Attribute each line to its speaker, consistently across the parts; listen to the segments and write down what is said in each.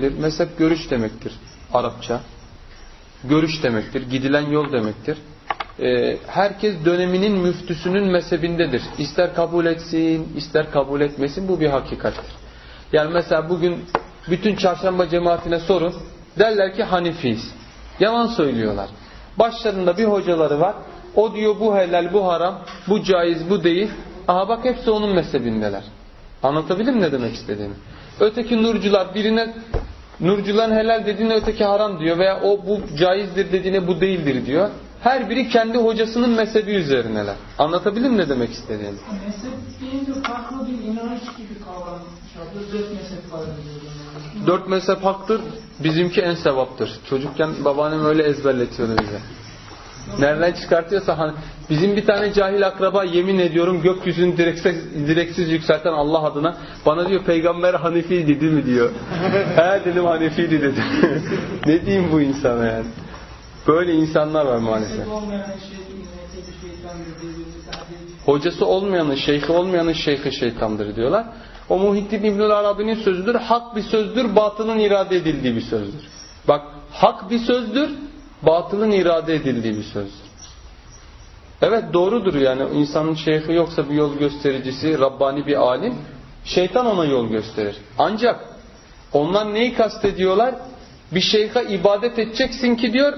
Speaker 1: Mezhep görüş demektir Arapça. Görüş demektir, gidilen yol demektir. Ee, herkes döneminin müftüsünün mezhebindedir. İster kabul etsin, ister kabul etmesin bu bir hakikattir. Yani mesela bugün bütün çarşamba cemaatine sorun. Derler ki Hanifiyiz. Yalan söylüyorlar. Başlarında bir hocaları var. O diyor bu helal, bu haram, bu caiz, bu değil. Aha bak hepsi onun mezhebindeler. Anlatabildim ne demek istediğimi? Öteki nurcular birine nurcuların helal dediğine öteki haram diyor veya o bu caizdir dediğine bu değildir diyor. Her biri kendi hocasının mezhebi üzerineler. Anlatabildim mi ne demek istediğimi?
Speaker 2: Mezhep deyince farklı bir inanç gibi kavranmış. Dört mezhep var.
Speaker 1: Dört mezhep haktır, bizimki en sevaptır. Çocukken babaannem öyle ezberletiyordu bize. Nereden çıkartıyorsa hani bizim bir tane cahil akraba yemin ediyorum gökyüzünü direksiz, direksiz yükselten Allah adına bana diyor peygamber Hanefi dedi mi diyor. He dedim Hanefiydi dedi. ne diyeyim bu insana yani. Böyle insanlar var maalesef. Hocası olmayanın, şeyhi olmayanın şeyhi şeytandır diyorlar. O Muhittin İbnül Arabi'nin sözüdür. Hak bir sözdür, batılın irade edildiği bir sözdür. Bak hak bir sözdür, batılın irade edildiği bir sözdür. Evet doğrudur yani insanın şeyhi yoksa bir yol göstericisi, Rabbani bir alim, şeytan ona yol gösterir. Ancak onlar neyi kastediyorlar? Bir şeyha ibadet edeceksin ki diyor,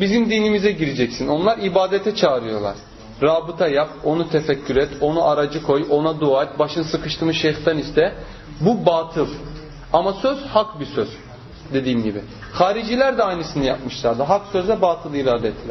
Speaker 1: bizim dinimize gireceksin. Onlar ibadete çağırıyorlar. Rabıta yap, onu tefekkür et, onu aracı koy, ona dua et, başın sıkıştı mı şeyhten iste. Bu batıl. Ama söz hak bir söz. Dediğim gibi. Hariciler de aynısını yapmışlardı. Hak söze batıl irade ettiler.